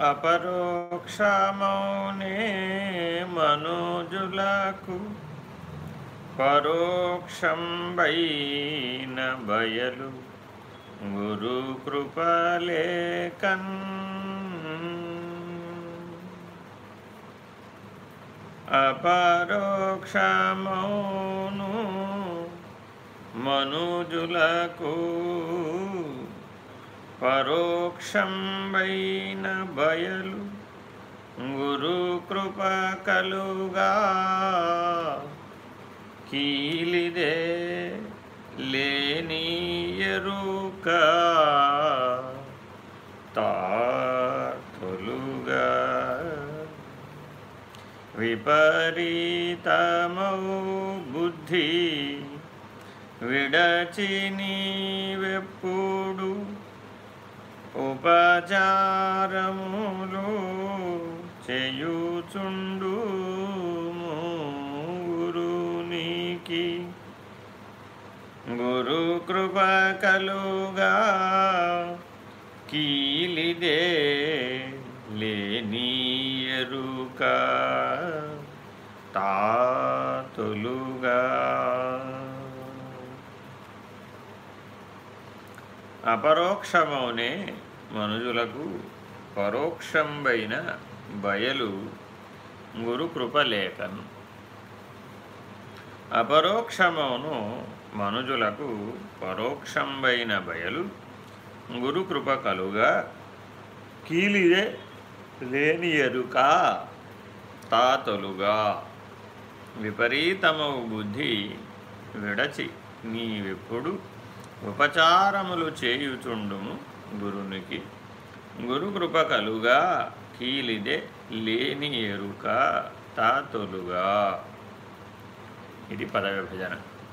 అపరోక్షమౌనే మనోజులకు పరోక్షం వైన బయలు గురు కృపలేకన్ అపరోక్షమౌను మనుజులకు పరోక్షం వైన బయలు గురు కృప కలుగా. కీలిదే లేని ఎరుక తాతులుగా. విపరీతమౌ బుద్ధి విడచి వెప్పు ఉపచారములు చేయుచుండు గురునికి గురు కృప కలుగా కీలిదే లేని ఎరుక తాతులుగా అపరోక్షమౌనే మనుజులకు పరోక్షంబైన బయలు గురుకృపలేఖను అపరోక్షమును మనుజులకు పరోక్షంబైన బయలు గురుకృప కలుగా కీలిదే లేని ఎరుక తాతలుగా. విపరీతమవు బుద్ధి విడచి నీవెప్పుడు ఉపచారములు చేయుచుండుము గురునికి. గురుకృప కలుగా కీలిదే లేని ఎరుక తాతొలుగా. ఇది పదవిభజన